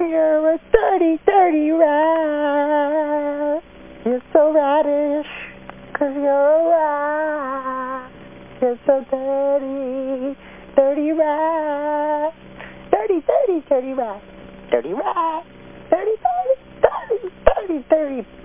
You're a dirty, dirty rat. You're so radish, cause you're a rat. You're so dirty, dirty rat. Dirty, dirty, dirty rat. Dirty rat. Dirty, dirty, dirty, dirty, dirty